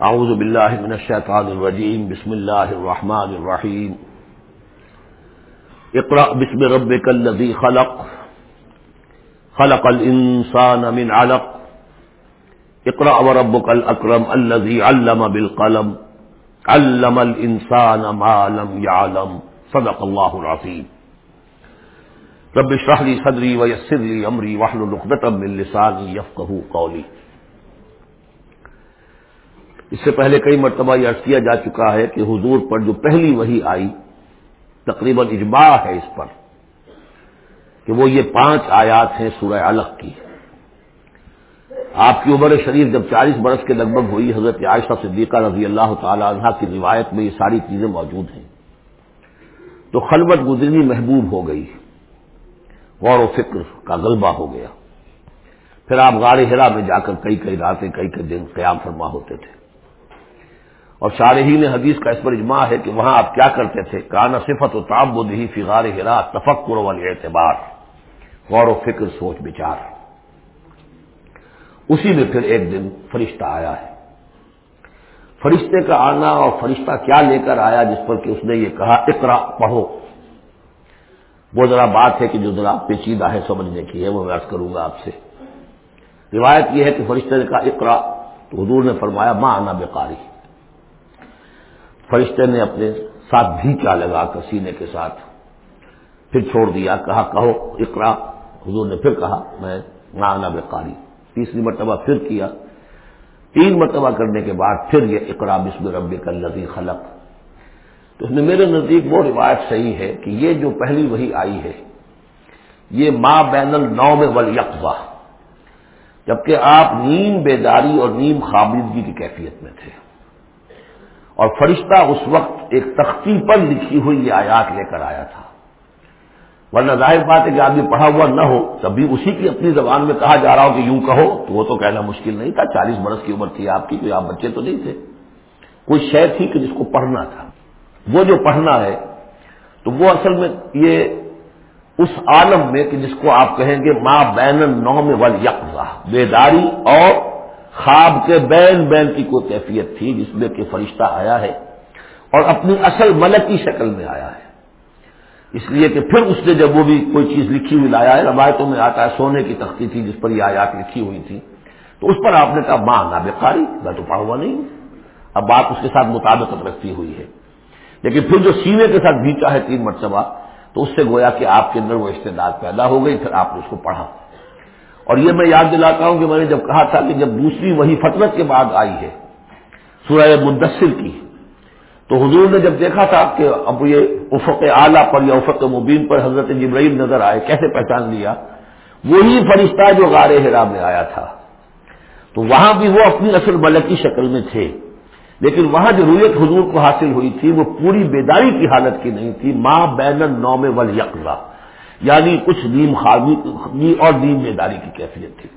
اعوذ باللہ من الشیطان الرجیم، بسم اللہ الرحمن الرحیم۔ اقرأ بسم ربک الذی خلق۔ خلق الانسان من علق۔ اقرأ وربک الاکرم الذی علم بالقلم۔ علم الانسان ما لم يعلم صدق اللہ العظیم۔ رب اشرح لي صدری ويسر لي امری واحلل عقدة من لسانی يفقهوا قولی۔ اس سے پہلے کئی مرتبہ یہ عرض کیا جا چکا ہے کہ حضور پر جو پہلی وہی آئی، تقریباً اجماع ہے اس پر کہ وہ یہ پانچ آیات ہیں سورہ الگ کی۔ آپ کی عمر شریف جب چالیس برس کے لگ بھگ ہوئی، حضرت عائشہ صدیقہ رضی اللہ تعالی عنہ کی روایت میں یہ ساری چیزیں موجود ہیں۔ تو خلوت گزرنی محبوب ہو گئی، غور و فکر کا غلبہ ہو گیا۔ پھر آپ غار ہرا میں جا کر کئی کئی راتیں کئی کئی دن قیام فرما ہوتے تھے۔ اور شارحین حدیث کا اس پر اجماع ہے کہ وہاں آپ کیا کرتے تھے؟ کانا صفت و تاب دہی فغار ہرا، تفکر والی اعتبار غور و فکر، سوچ، بچار۔ اسی میں پھر ایک دن فرشتہ آیا ہے۔ فرشتے کا آنا اور فرشتہ کیا لے کر آیا جس پر کہ اس نے یہ کہا اقرا پڑھو۔ وہ ذرا بات ہے کہ جو ذرا پیچیدہ ہے، سمجھنے کی ہے، وہ میں عرض کروں گا آپ سے۔ روایت یہ ہے کہ فرشتے نے کہا اقرا تو حضور نے فرمایا، ماں آنا بےکاری فرشتے نے اپنے ساتھ بھیچا لگا کر سینے کے ساتھ؟ پھر چھوڑ دیا، کہا، کہو، اقرا۔ حضور نے پھر کہا، میں نانا بےکاری تیسری مرتبہ پھر کیا۔ تین مرتبہ کرنے کے بعد پھر یہ اقرا بسم رب کل لذی خلق۔ تو اس نے میرے نزدیک وہ روایت صحیح ہے کہ یہ جو پہلی وہی آئی ہے، یہ ماں بین النو میں ول جبکہ آپ نیم بیداری اور نیم خابدگی کی کیفیت میں تھے۔ اور فرشتہ اس وقت ایک تختی پر لکھی ہوئی یہ آیات لے کر آیا تھا۔ ورنہ ظاہر بات ہے کہ آدمی پڑھا ہوا نہ ہو، تب بھی اسی کی اپنی زبان میں کہا جا رہا ہو کہ یوں کہو، تو وہ تو کہنا مشکل نہیں تھا۔ چالیس برس کی عمر تھی آپ کی، کوئی آپ بچے تو نہیں تھے۔ کوئی شے تھی کہ جس کو پڑھنا تھا۔ وہ جو پڑھنا ہے، تو وہ اصل میں یہ اس عالم میں کہ جس کو آپ کہیں گے ماں بین نو میں ول بیداری اور خواب کے بین بین کی کوئی کیفیت تھی جس میں کہ فرشتہ آیا ہے اور اپنی اصل ملک کی شکل میں آیا ہے۔ اس لیے کہ پھر اس نے جب وہ بھی کوئی چیز لکھی ہوئی لایا ہے، روایتوں میں آتا ہے سونے کی تختی تھی جس پر یہ آیات لکھی ہوئی تھی۔ تو اس پر آپ نے کہا، ماں نابقاری، میں تو پڑھا ہوا نہیں ہوں۔ اب بات اس کے ساتھ مطابقت رکھتی ہوئی ہے۔ لیکن پھر جو سینے کے ساتھ بھیچا ہے تین مرتبہ، تو اس سے گویا کہ آپ کے اندر وہ استعداد پیدا ہو گئی، پھر آپ نے اس کو پڑھا۔ اور یہ میں یاد دلاتا ہوں کہ میں نے جب کہا تھا کہ جب دوسری وہی فطرت کے بعد آئی ہے سورہ مدثر کی، تو حضور نے جب دیکھا تھا کہ اب یہ افق اعلیٰ پر یا افق مبین پر حضرت جبرائیل نظر آئے، کیسے پہچان لیا؟ وہی فرشتہ جو غار ہرا میں آیا تھا۔ تو وہاں بھی وہ اپنی اصل ملک کی شکل میں تھے، لیکن وہاں جو رویت حضور کو حاصل ہوئی تھی وہ پوری بیداری کی حالت کی نہیں تھی۔ ماں بین نو میں ول یعنی کچھ نیم خامی اور نیم بیداری کی کیفیت تھی۔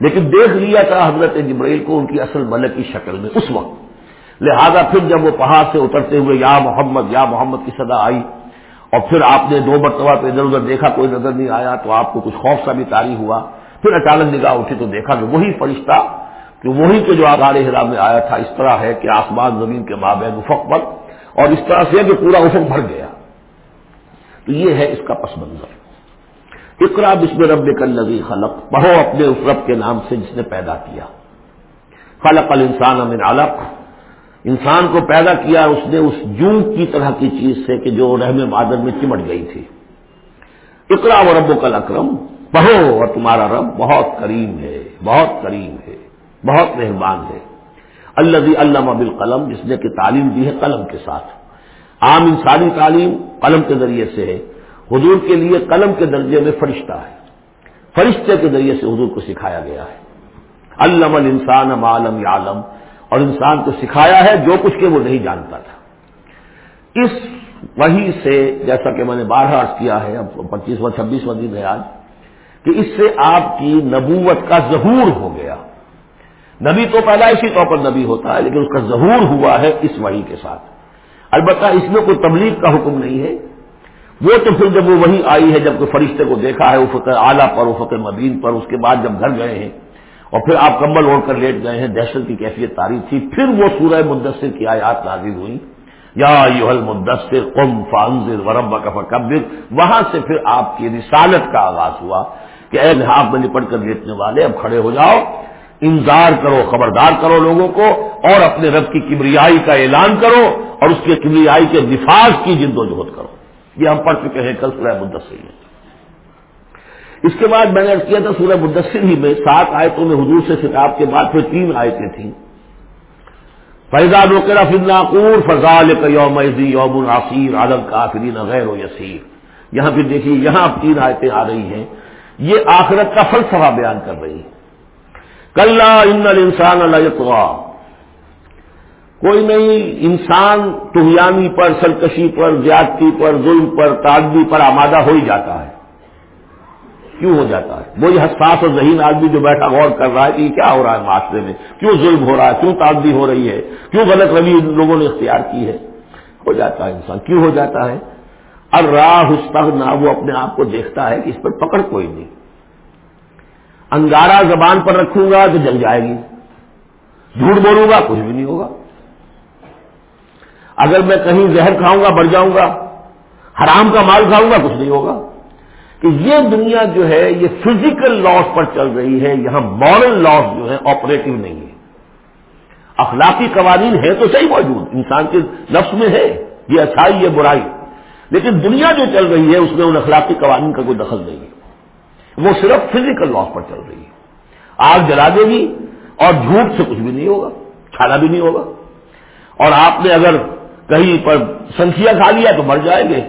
لیکن دیکھ لیا تھا حضرت جبرائیل کو ان کی اصل ملک کی شکل میں اس وقت۔ لہذا پھر جب وہ پہاڑ سے اترتے ہوئے یا محمد یا محمد کی صدا آئی اور پھر آپ نے دو مرتبہ پہ ادھر ادھر دیکھا، کوئی نظر نہیں آیا تو آپ کو کچھ خوف سا بھی تاری ہوا۔ پھر اچانک نگاہ اٹھی تو دیکھا کہ وہی فرشتہ، کہ وہی کے جو آغار ہرا میں آیا تھا، اس طرح ہے کہ آسمان زمین کے مابین افق پر اور اس طرح سے کہ پورا افق بھر گیا۔ تو یہ ہے اس کا پس منظر۔ اقرا بسم رب کل خلق، پڑھو اپنے اس رب کے نام سے جس نے پیدا کیا۔ خلق الانسان من علق۔ انسان کو پیدا کیا، اس نے اس جون کی طرح کی چیز سے کہ جو رحم مادر میں چمٹ گئی تھی۔ اقرا و رب کل اکرم پڑھو اور تمہارا رب بہت کریم ہے، بہت کریم ہے، بہت مہربان ہے۔ اللہ علامہ بالقلم، جس نے کہ تعلیم دی ہے قلم کے ساتھ۔ عام انسانی تعلیم قلم کے ذریعے سے ہے۔ حضور کے لیے قلم کے درجے میں فرشتہ ہے۔ فرشتے کے ذریعے سے حضور کو سکھایا گیا ہے۔ علم الانسان عالم عالم اور انسان کو سکھایا ہے جو کچھ کہ وہ نہیں جانتا تھا۔ اس وہی سے جیسا کہ میں نے بارہ عرض کیا ہے، اب پچیسواں، چھبیسواں دن ہے آج، کہ اس سے آپ کی نبوت کا ظہور ہو گیا۔ نبی تو پہلا اسی طور پر نبی ہوتا ہے، لیکن اس کا ظہور ہوا ہے اس وحی کے ساتھ۔ البتہ اس میں کوئی تبلیغ کا حکم نہیں ہے۔ وہ تو پھر جب وہ وہی آئی ہے، جب کوئی فرشتے کو دیکھا ہے افق اعلیٰ پر افق مبین پر، اس کے بعد جب گھر گئے ہیں اور پھر آپ کمبل اوڑھ کر لیٹ گئے ہیں، دہشت کی کیفیت تاریخ تھی، پھر وہ سورہ مدثر کی آیات نازل ہوئی یا یوہل مدثر قم فانزر ورب کا فکبر۔ وہاں سے پھر آپ کی رسالت کا آغاز ہوا کہ اے لحاظ میں لپٹ کر لیٹنے والے، اب کھڑے ہو جاؤ، انذار کرو، خبردار کرو لوگوں کو اور اپنے رب کی کبریائی کا اعلان کرو اور اس کے کبریائی کے نفاذ کی جد و جہد کرو۔ یہ ہم پڑھ چکے ہیں، کل سورہ مدثر میں اس کے بعد میں نے کیا تھا، سورہ مدثر ہی میں سات آیتوں میں حضور سے خطاب کے بعد پھر تین آیتیں تھیں۔ فیضاد وکیرا فناقور فضال یوم یوم العصیر عالم کافرین غیر و یسیر یہاں پھر دیکھیے، یہاں اب تین آیتیں آ رہی ہیں۔ یہ آخرت کا فلسفہ بیان کر رہی ہے کل ان انسان اللہ کوئی نہیں، انسان تہیانی پر، سرکشی پر، زیادتی پر، ظلم پر، تعدی پر آمادہ ہو ہی جاتا ہے۔ کیوں ہو جاتا ہے؟ وہی حساس اور ذہین آدمی جو بیٹھا غور کر رہا ہے کہ کیا ہو رہا ہے معاشرے میں؟ کیوں ظلم ہو رہا ہے؟ کیوں تعدی ہو رہی ہے؟ کیوں غلط روی لوگوں نے اختیار کی ہے؟ ہو جاتا ہے انسان۔ کیوں ہو جاتا ہے؟ ار راہ نہ وہ اپنے آپ کو دیکھتا ہے کہ اس پر پکڑ کوئی نہیں۔ انگارا زبان پر رکھوں گا تو جل جائے گی۔ جھوٹ بولوں گا، کچھ بھی نہیں ہوگا۔ اگر میں کہیں زہر کھاؤں گا بڑھ جاؤں گا، حرام کا مال کھاؤں گا، کچھ نہیں ہوگا۔ کہ یہ دنیا جو ہے، یہ فزیکل لاس پر چل رہی ہے۔ یہاں مورل لاس جو ہے آپریٹو نہیں ہے اخلاقی قوانین ہے تو صحیح موجود۔ انسان کے نفس میں ہے۔ یہ اچھائی، یہ برائی۔ لیکن دنیا جو چل رہی ہے، اس میں ان اخلاقی قوانین کا کوئی دخل نہیں ہے۔ وہ صرف فزیکل لاس پر چل رہی ہے۔ آگ جلا دے گی اور جھوٹ سے کچھ بھی نہیں ہوگا چھالا بھی نہیں ہوگا۔ اور آپ نے اگر کہیں پر سنکھیا کھا لیا تو مر جائیں گے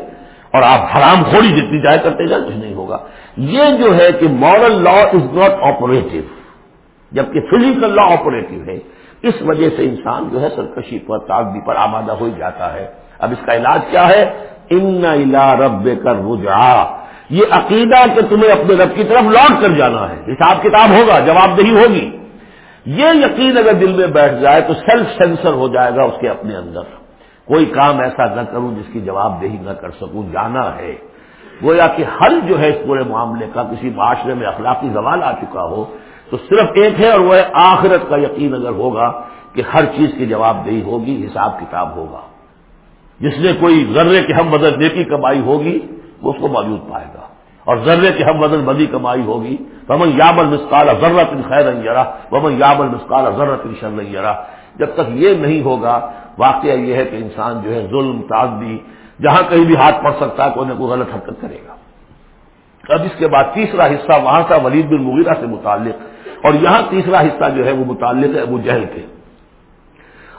اور آپ حرام خوری جتنی جائے کرتے جائیں کچھ نہیں ہوگا۔ یہ جو ہے کہ moral law is not operative جبکہ فزیکل لا آپریٹو ہے۔ اس وجہ سے انسان جو ہے سرکشی پر، تعدی پر آمادہ ہو جاتا ہے۔ اب اس کا علاج کیا ہے؟ ان رب کر رجا یہ عقیدہ کہ تمہیں اپنے رب کی طرف لوٹ کر جانا ہے۔ حساب کتاب ہوگا، جواب دہی ہوگی۔ یہ یقین اگر دل میں بیٹھ جائے تو سیلف سینسر ہو جائے گا اس کے اپنے اندر۔ کوئی کام ایسا نہ کروں جس کی جواب دہی نہ کر سکوں، جانا ہے۔ گویا کہ حل جو ہے اس پورے معاملے کا کسی معاشرے میں اخلاقی زوال آ چکا ہو، تو صرف ایک ہے اور وہ آخرت کا یقین اگر ہوگا کہ ہر چیز کی جواب دہی ہوگی، حساب کتاب ہوگا۔ جس نے کوئی ذرے کے ہم بدل نیکی کمائی ہوگی، وہ اس کو موجود پائے گا۔ اور ذرے کی ہم وزن بدی کمائی ہوگی ومن یابل مسکال ضرورت خیر انجرا ومن یابل مسکال ضرورت شر انجرا جب تک یہ نہیں ہوگا واقعہ یہ ہے کہ انسان جو ہے ظلم، تعدی، جہاں کہیں بھی ہاتھ پڑ سکتا ہے، کوئی نہ کوئی غلط حرکت کرے گا۔ اب اس کے بعد تیسرا حصہ وہاں تھا ولید بن مغیرہ سے متعلق، اور یہاں تیسرا حصہ جو ہے وہ متعلق ہے ابو جہل کے۔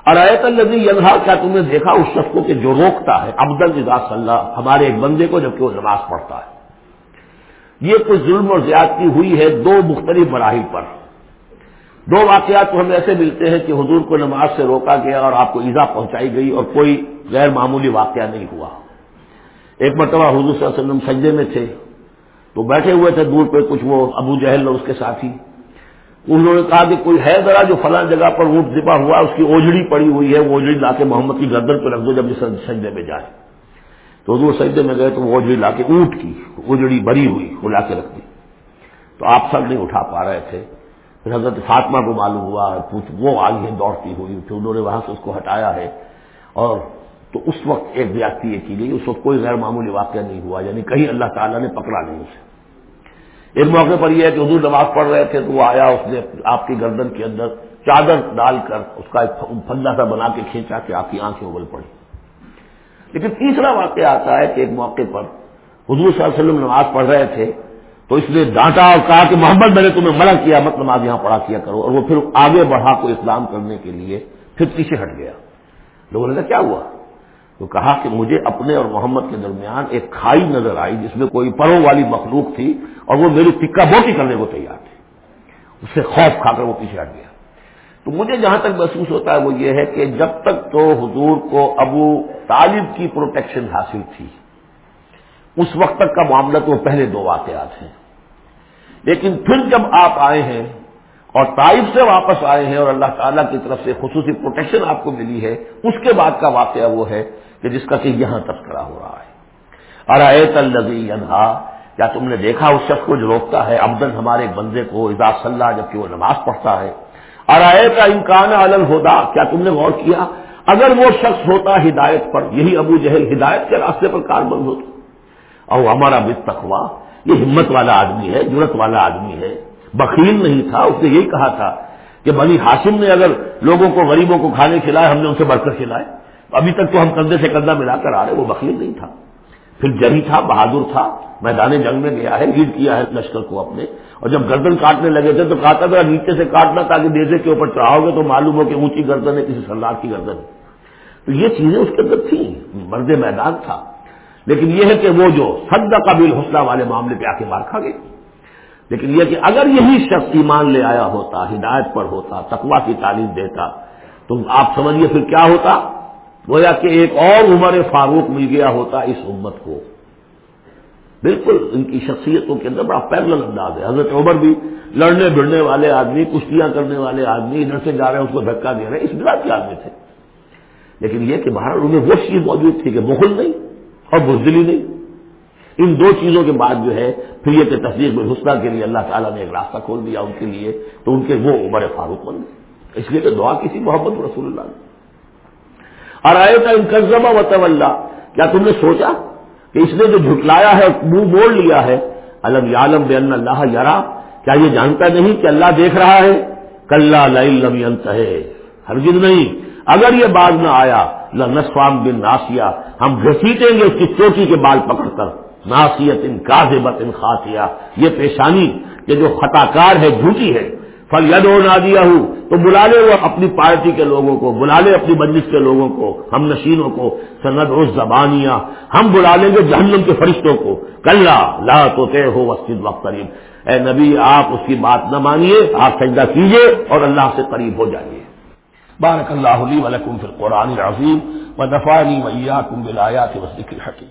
اور ایت النبی یلحا کیا تم نے دیکھا اس شخص کو کہ جو روکتا ہے؟ ابدل جدا صلی اللہ ہمارے ایک بندے کو جبکہ وہ نماز پڑھتا ہے۔ یہ کوئی ظلم اور زیادتی ہوئی ہے دو مختلف مراحل پر۔ دو واقعات تو ہمیں ایسے ملتے ہیں کہ حضور کو نماز سے روکا گیا اور آپ کو ایزا پہنچائی گئی اور کوئی غیر معمولی واقعہ نہیں ہوا۔ ایک مرتبہ حضور صلی اللہ علیہ وسلم سجدے میں تھے، تو بیٹھے ہوئے تھے، دور پہ کچھ وہ ابو جہل اور اس کے ساتھی۔ انہوں نے کہا کہ کوئی ہے ذرا جو فلاں جگہ پر اونٹ دبا ہوا، اس کی اوجڑی پڑی ہوئی ہے، وہ اوجڑی لا کے محمد کی گردن پہ رکھ دو جب سجدے میں جائے۔ تو حضور سجدے میں گئے تو وہ اوجڑی لا کے اونٹ کی، اوجڑی بری ہوئی، وہ لا کے رکھ دی۔ تو آپ سب نہیں اٹھا پا رہے تھے۔ پھر حضرت فاطمہ کو معلوم ہوا وہ آئی ہے دوڑتی ہوئی، پھر انہوں نے وہاں سے اس کو ہٹایا ہے۔ اور تو اس وقت ایک ویکتی یہ کی گئی، اس وقت کوئی غیر معمولی واقعہ نہیں ہوا یعنی کہیں اللہ تعالیٰ نے پکڑا نہیں اسے۔ ایک موقع پر یہ ہے کہ حضور نماز پڑھ رہے تھے، تو وہ آیا، اس نے آپ کی گردن کے اندر چادر ڈال کر اس کا ایک پھندا سا بنا کے کھینچا کہ آپ کی آنکھیں ابل پڑی لیکن تیسرا واقعہ آتا ہے کہ ایک موقع پر حضور صلی اللہ علیہ وسلم نماز پڑھ رہے تھے تو اس نے ڈانٹا اور کہا کہ محمد میں نے تمہیں منع کیا مطلب مت نماز یہاں پڑھا کیا کرو۔ اور وہ پھر آگے بڑھا کو اسلام کرنے کے لیے پھر پیچھے ہٹ گیا۔ لوگوں نے کہا، کیا ہوا؟ تو کہا کہ مجھے اپنے اور محمد کے درمیان ایک کھائی نظر آئی جس میں کوئی پروں والی مخلوق تھی اور وہ میری ٹکا بوٹی کرنے کو تیار تھے اس سے خوف کھا کر وہ پیچھے ہٹ گیا۔ تو مجھے جہاں تک محسوس ہوتا ہے وہ یہ ہے کہ جب تک تو حضور کو ابو طالب کی پروٹیکشن حاصل تھی اس وقت تک کا معاملہ تو پہلے دو واقعات ہیں۔ لیکن پھر جب آپ آئے ہیں اور طائف سے واپس آئے ہیں اور اللہ تعالیٰ کی طرف سے خصوصی پروٹیکشن آپ کو ملی ہے، اس کے بعد کا واقعہ وہ ہے کہ جس کا کہ یہاں تذکرہ ہو رہا ہے۔ ارایت الزی انہا کیا تم نے دیکھا اس شخص کو جو روکتا ہے؟ ابدن ہمارے بندے کو ادا صلاح جبکہ وہ نماز پڑھتا ہے۔ اور آئے کا امکان علل ہودا کیا تم نے غور کیا؟ اگر وہ شخص ہوتا ہدایت پر، یہی ابو جہل ہدایت کے راستے پر کار بند ہوتا۔ اور ہمارا بت تخوا یہ ہمت والا آدمی ہے جرت والا آدمی ہے۔ بخیل نہیں تھا، اس نے یہی کہا تھا کہ بنی ہاشم نے اگر لوگوں کو، غریبوں کو کھانے کھلائے، ہم نے ان سے بڑھ کر کھلائے، ابھی تک تو ہم کندھے سے کندھا ملا کر آ رہے، وہ بخیل نہیں تھا۔ پھر جری تھا، بہادر تھا، میدان جنگ میں گیا ہے لیڈ کیا ہے لشکر کو اپنے۔ اور جب گردن کاٹنے لگے تھے تو کہا تھا، نیچے سے کاٹنا تاکہ دیزے کے اوپر چڑھاؤ گے تو معلوم ہو کہ اونچی گردن ہے، کسی سردار کی گردن ہے۔ تو یہ چیزیں اس کے اندر تھیں، مرد میدان تھا۔ لیکن یہ ہے کہ وہ جو سد قبیل حوصلہ والے معاملے پہ آ کے مار کھا گئے۔ لیکن یہ کہ اگر یہی شخص ایمان لے آیا ہوتا، ہدایت پر ہوتا تقوا کی تعلیم دیتا، تو آپ سمجھیے پھر کیا ہوتا؟ گویا کہ ایک اور عمر فاروق مل گیا ہوتا اس امت کو۔ بالکل ان کی شخصیتوں کے اندر بڑا پیرل انداز ہے۔ حضرت عمر بھی لڑنے بھڑنے والے آدمی، کشتیاں کرنے والے آدمی، ادھر سے جا رہے ہیں، اس کو دھکا دے رہے ہیں، اس بلا کے آدمی تھے۔ لیکن یہ کہ باہر انہیں وہ چیز موجود تھی کہ بخل نہیں اور بزدلی نہیں۔ ان دو چیزوں کے بعد جو ہے، پھر یہ کہ تصدیق میں حسنہ کے لیے اللہ تعالیٰ نے ایک راستہ کھول دیا ان کے لیے، تو ان کے وہ عمر فاروق بن گئے۔ اس لیے کہ دعا کسی محبت رسول اللہ نے۔ اور آئے کا انکزمہ و طلّہ کیا تم نے سوچا کہ اس نے جو جھٹلایا ہے منہ موڑ لیا ہے؟ الم یالم بے اللہ یارا کیا یہ جانتا نہیں کہ اللہ دیکھ رہا ہے؟ کل انت ہے ہرگز نہیں۔ اگر یہ بات نہ آیا نسوام بن ناسیا ہم گھسیٹیں گے اس کی چوٹی کے بال پکڑ کر۔ ناسیت ان کاذبت ان خاصیا یہ پیشانی یہ جو خطا کار ہے، جھوٹی ہے۔ فل ید نہ دیا ہوں تو بلا لے وہ اپنی پارٹی کے لوگوں کو، بلا لے اپنی مجلس کے لوگوں کو، ہم نشینوں کو۔ سند و زبانیاں ہم بلا لیں گے جہنم کے فرشتوں کو۔ کل لا تو طے ہو وسط وقت قریب اے نبی، آپ اس کی بات نہ مانیے، آپ سجدہ کیجیے اور اللہ سے قریب ہو جائیے۔ بارک اللہ علی ولکم فی القرآن العظیم و دفاعی ویا کم بلایا کے وسیق الحکیم